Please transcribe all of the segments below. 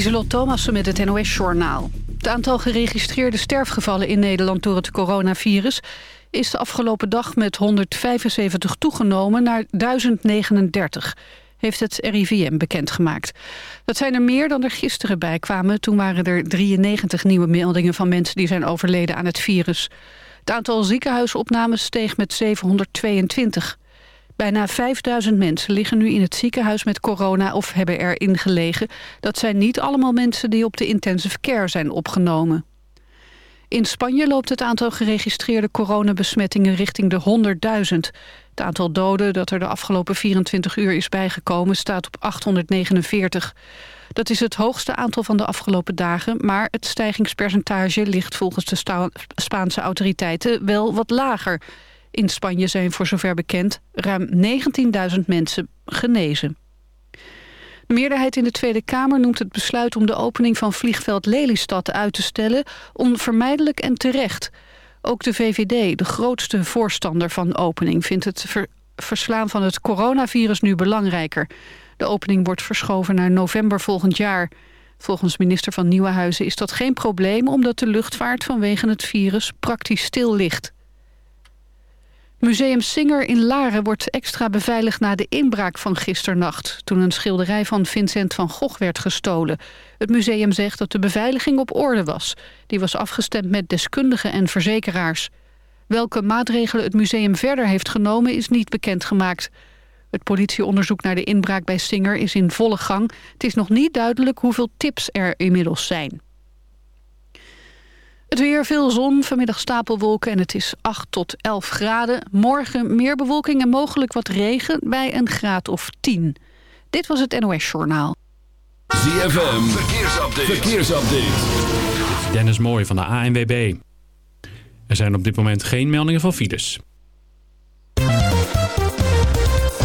Lieselot Thomassen met het NOS-journaal. Het aantal geregistreerde sterfgevallen in Nederland door het coronavirus... is de afgelopen dag met 175 toegenomen naar 1039 heeft het RIVM bekendgemaakt. Dat zijn er meer dan er gisteren bij kwamen. Toen waren er 93 nieuwe meldingen van mensen die zijn overleden aan het virus. Het aantal ziekenhuisopnames steeg met 722. Bijna 5000 mensen liggen nu in het ziekenhuis met corona of hebben erin gelegen. Dat zijn niet allemaal mensen die op de intensive care zijn opgenomen. In Spanje loopt het aantal geregistreerde coronabesmettingen richting de 100.000. Het aantal doden dat er de afgelopen 24 uur is bijgekomen staat op 849. Dat is het hoogste aantal van de afgelopen dagen... maar het stijgingspercentage ligt volgens de Spaanse autoriteiten wel wat lager. In Spanje zijn voor zover bekend ruim 19.000 mensen genezen. De meerderheid in de Tweede Kamer noemt het besluit om de opening van vliegveld Lelystad uit te stellen onvermijdelijk en terecht. Ook de VVD, de grootste voorstander van opening, vindt het verslaan van het coronavirus nu belangrijker. De opening wordt verschoven naar november volgend jaar. Volgens minister van Nieuwenhuizen is dat geen probleem... omdat de luchtvaart vanwege het virus praktisch stil ligt. Museum Singer in Laren wordt extra beveiligd na de inbraak van gisternacht... toen een schilderij van Vincent van Gogh werd gestolen. Het museum zegt dat de beveiliging op orde was. Die was afgestemd met deskundigen en verzekeraars. Welke maatregelen het museum verder heeft genomen is niet bekendgemaakt. Het politieonderzoek naar de inbraak bij Singer is in volle gang. Het is nog niet duidelijk hoeveel tips er inmiddels zijn. Het weer, veel zon, vanmiddag stapelwolken en het is 8 tot 11 graden. Morgen meer bewolking en mogelijk wat regen bij een graad of 10. Dit was het NOS Journaal. ZFM, verkeersupdate. verkeersupdate. Dennis Mooij van de ANWB. Er zijn op dit moment geen meldingen van files.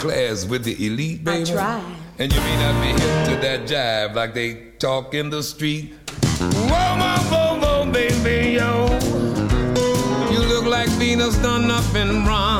class with the elite, baby. I try. And you may not be hip to that jive like they talk in the street. Whoa, whoa, whoa, whoa, baby, yo. You look like Venus done up in bronze.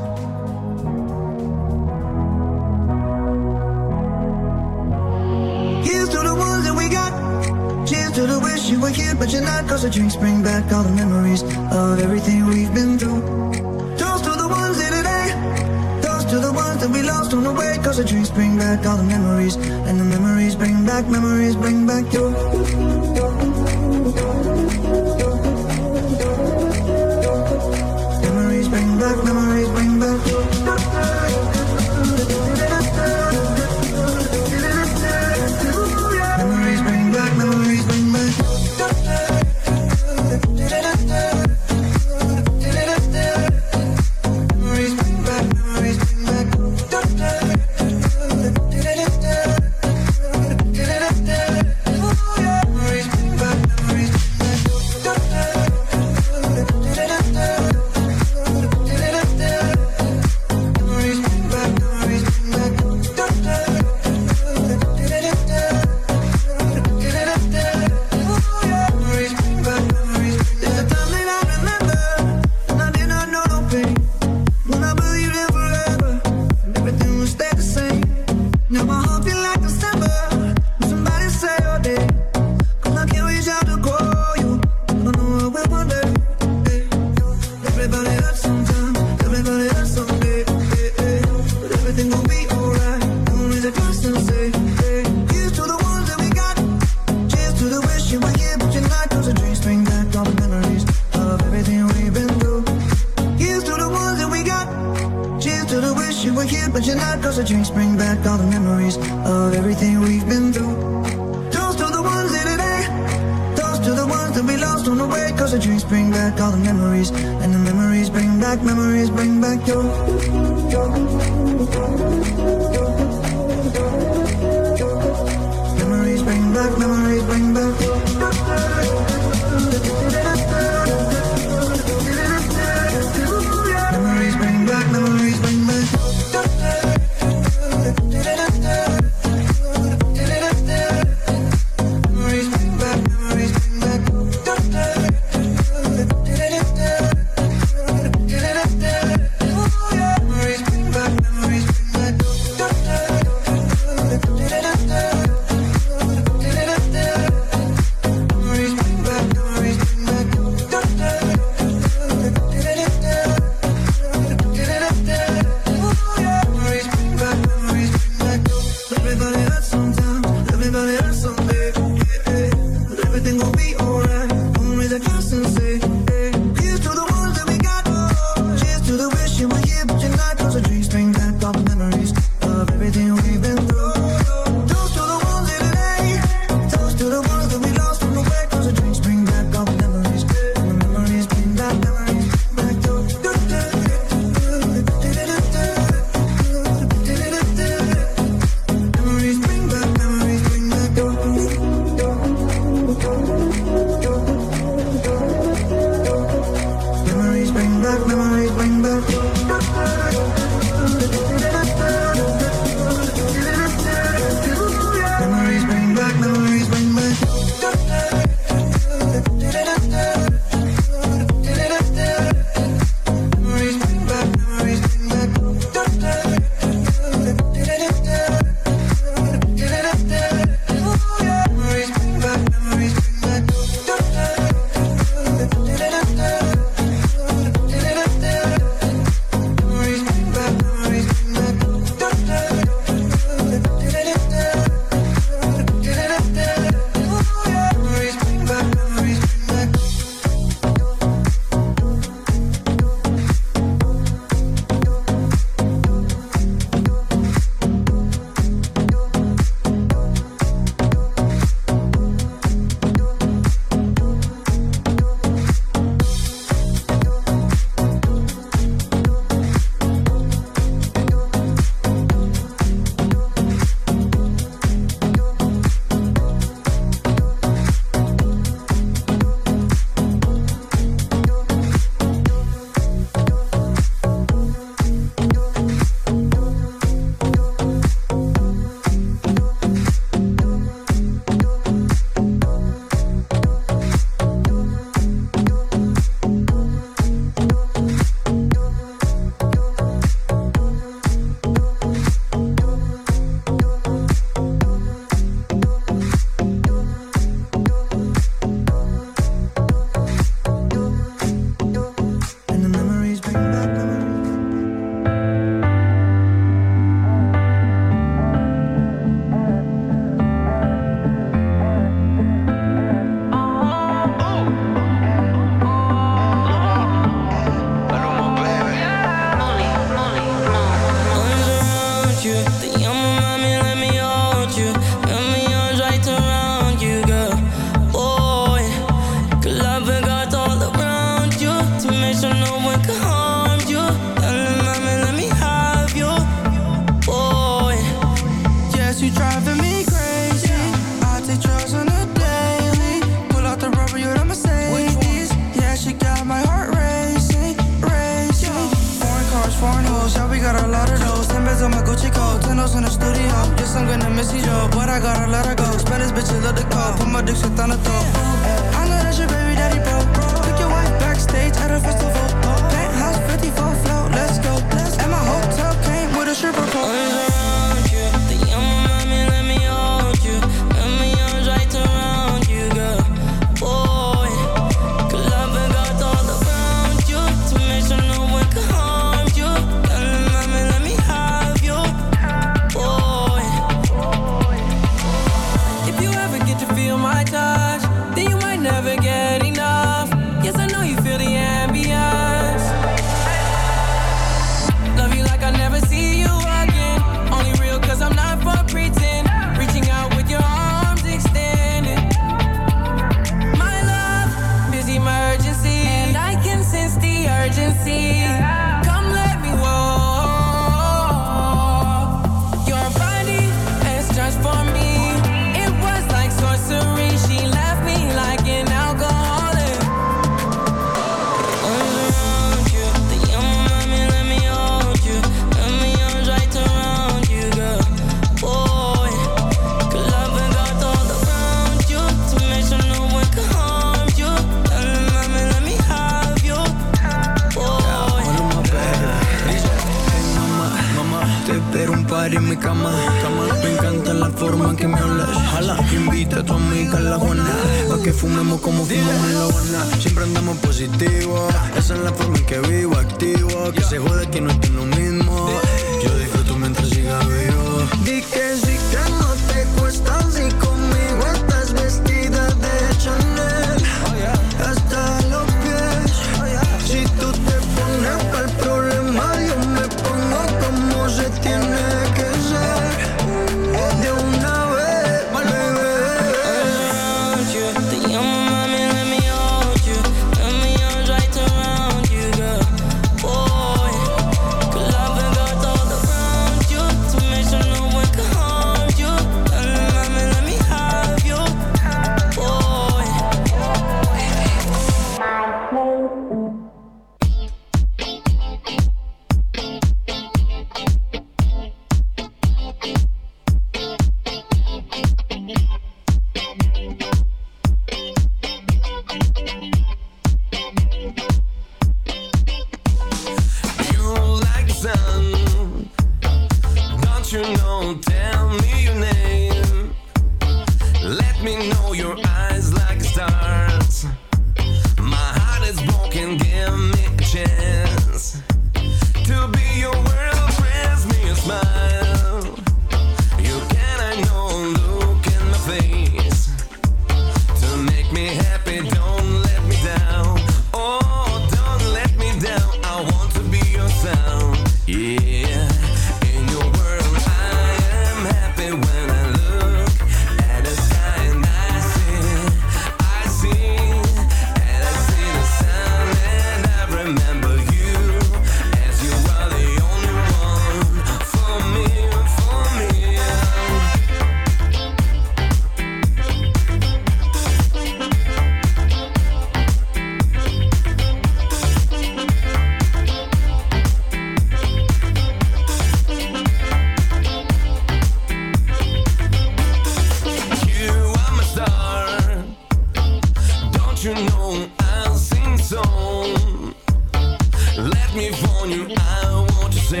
I'm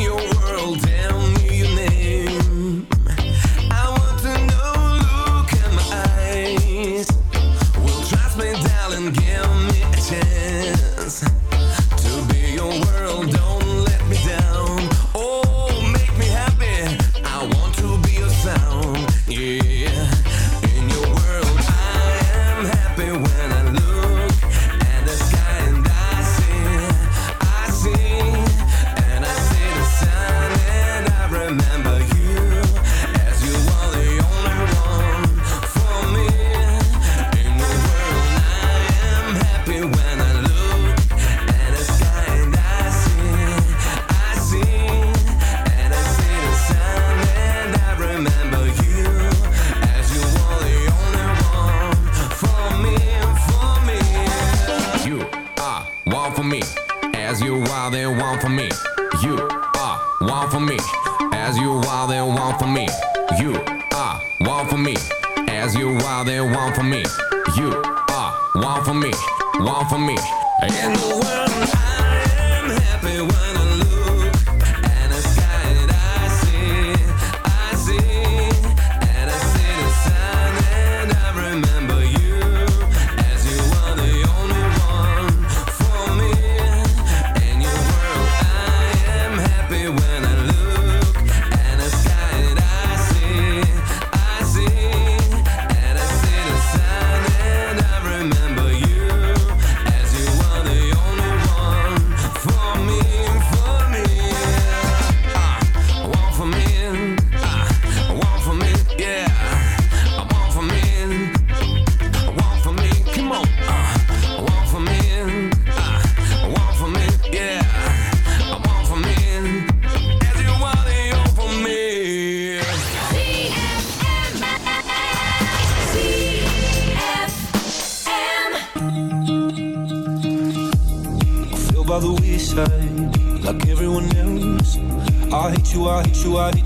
your world.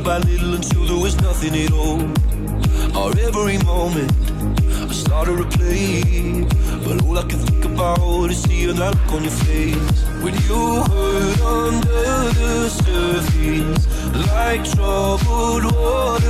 Little by little until there was nothing at all. Our every moment, I started to play, but all I can think about is seeing that look on your face when you hurt under the surface, like troubled water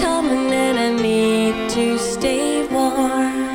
Coming, and I need to stay warm.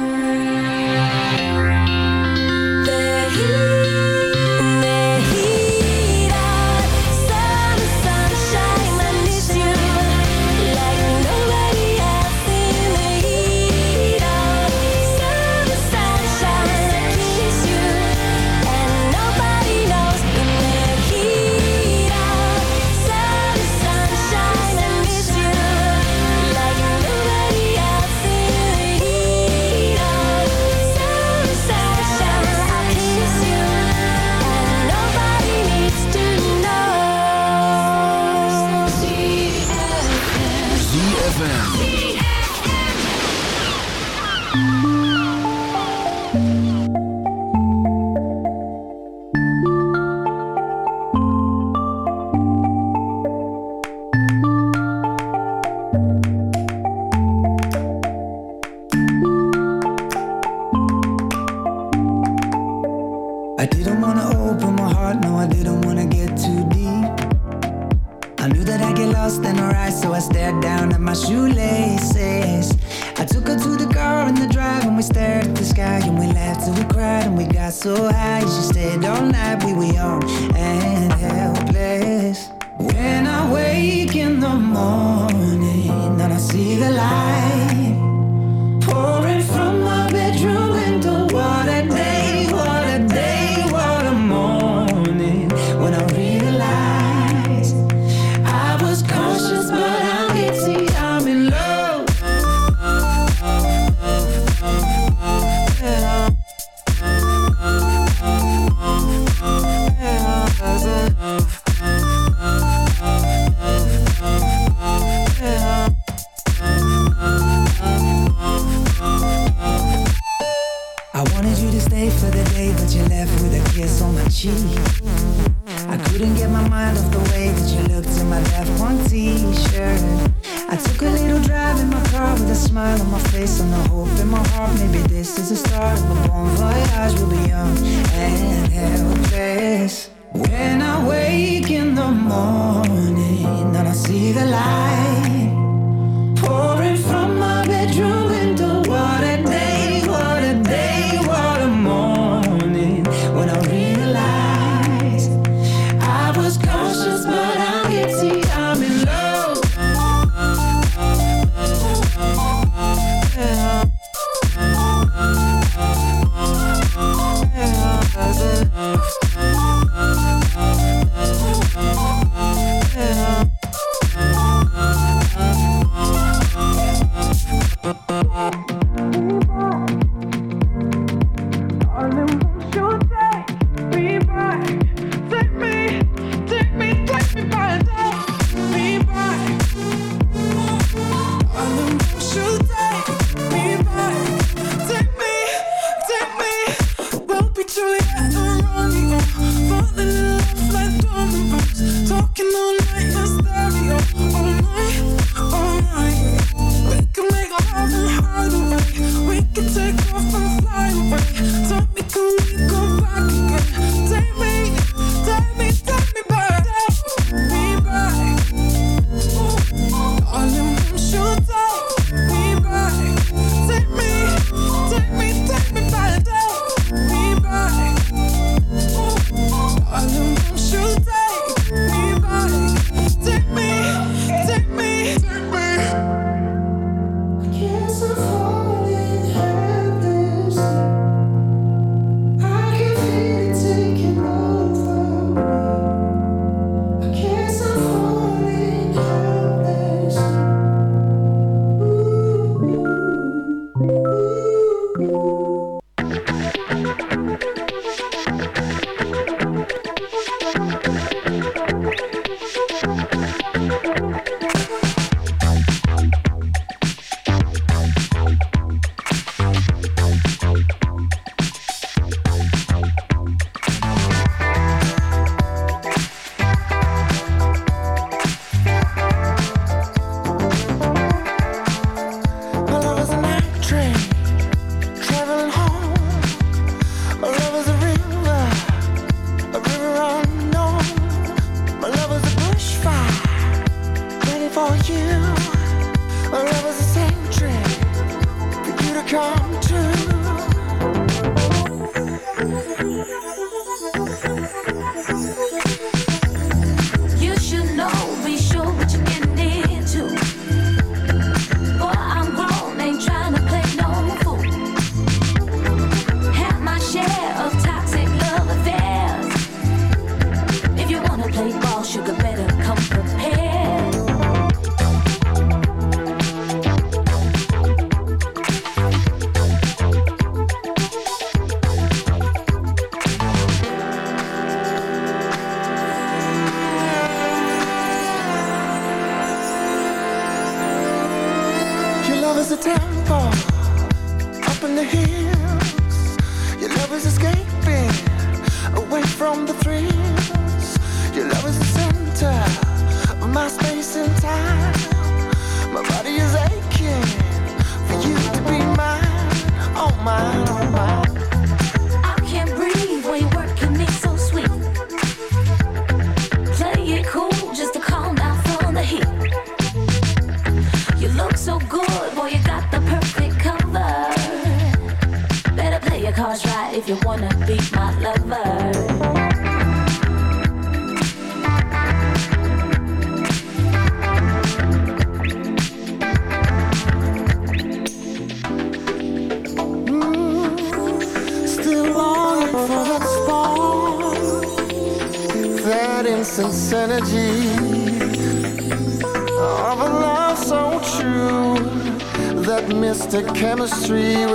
Chemistry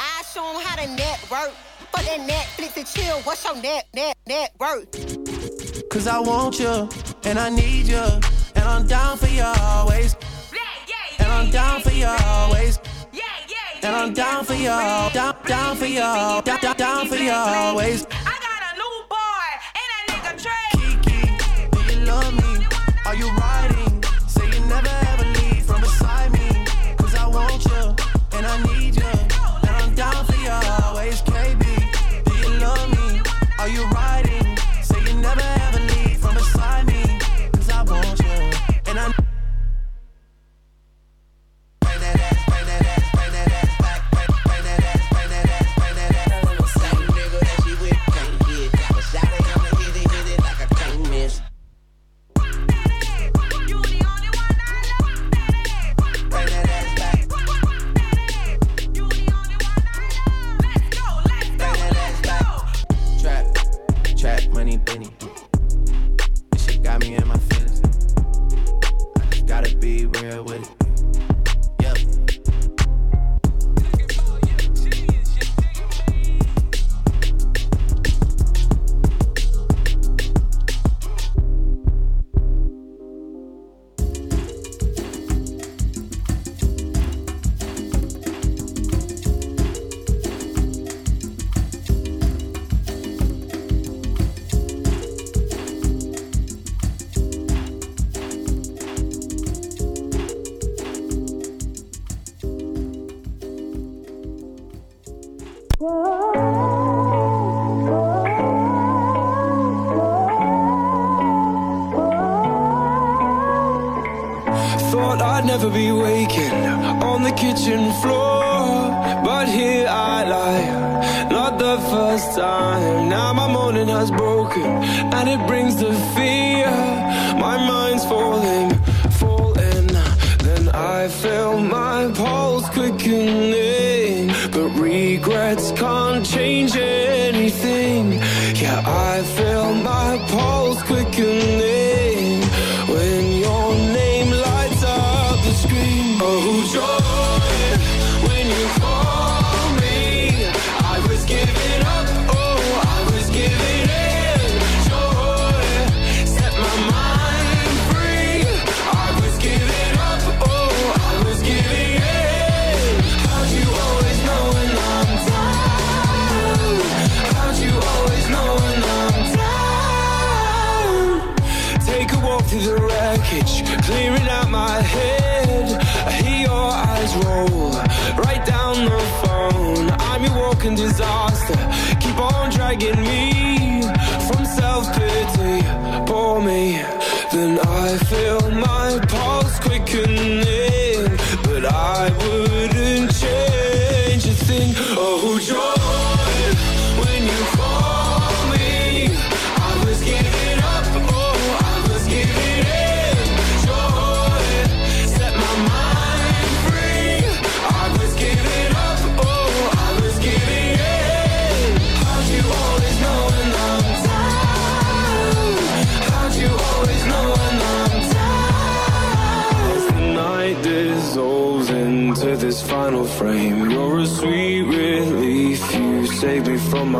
I show 'em how to network. For that Netflix and chill, what's your net, net, net worth? Cause I want you and I need you. And I'm down for you always. And I'm down for you always. And I'm down for you, down, down for you, down, down, down for you always. I with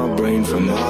my brain from high